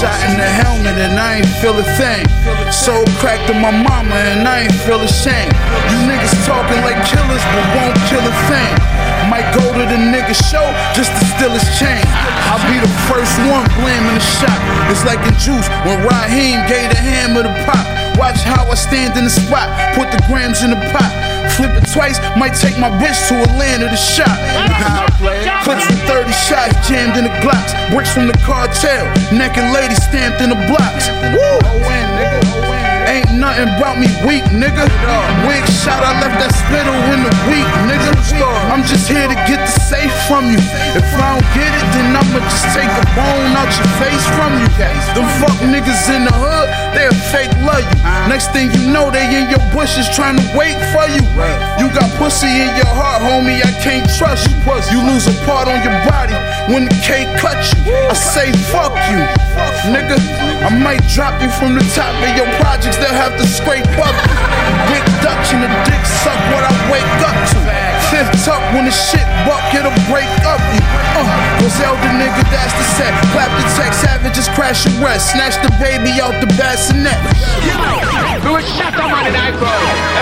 Shot in the helmet and I ain't feel a thing. Soul cracked to my mama and I ain't feel ashamed. You niggas talking like killers but won't kill a thing. Might go to the nigga show just to steal his chain. I'll be the first one blaming the shot. It's like in juice when Raheem gave the hammer the pop. Watch how I stand in the spot, put the grams in the pot. Flip it twice, might take my bitch to to shop. Clips from 30 shots jammed in the glocks. Bricks from the cartel, naked lady stamped in the blocks. Woo! Ain't nothing about me weak, nigga. Wig shot, I left that spittle in the week, nigga. I'm just here to get the safe from you. If I don't get it, then I'ma just take a bone out your face from you. Them fuck niggas in the hood, they'll fake love you. Next thing you know, they in your bushes trying to wait for you. You got pussy in your heart, homie, I can't trust you. You lose a part on your body when the cake cut you. I say fuck you, nigga. I might drop you from the top of your projects, they'll have to scrape up. Big Dutch and the dick suck what I wake up to. Fifth up when the shit buck, it'll break up you. Uh, Griselda nigga, that's the set. Clap the tech, savages crash and rest. Snatch the baby out the bassinet. Do a shot a man in the crowd.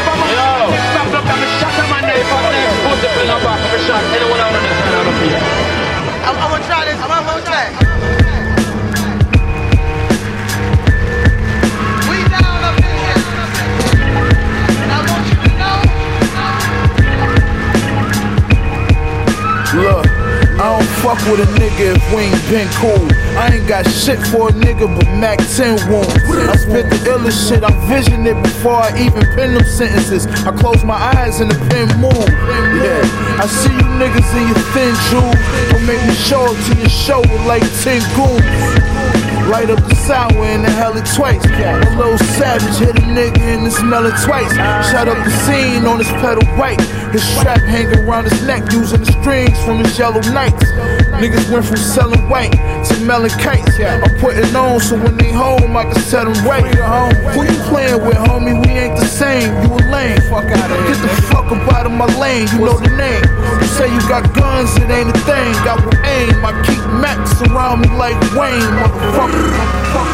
Fuck with a nigga if we ain't been cool. I ain't got shit for a nigga but Mac 10 wounds. I spit the illest shit, I vision it before I even pen them sentences. I close my eyes and the pen move. Yeah, I see you niggas in your thin jewels. Don't make me show up to your show with like 10 goons. Light up the sour and inhale it twice. A little savage hit a nigga and it smell it twice. Shut up the scene on his pedal white. His strap hanging around his neck using the strings from his yellow nights. Niggas went from selling white to melon kites. I'm putting on so when they home I can set them right. Who you playing with, homie? We ain't the same. You a lame. Fuck out my lane. You know the name. You say you got guns, it ain't a thing. Got with aim. I keep max around me like Wayne, motherfucker. motherfucker.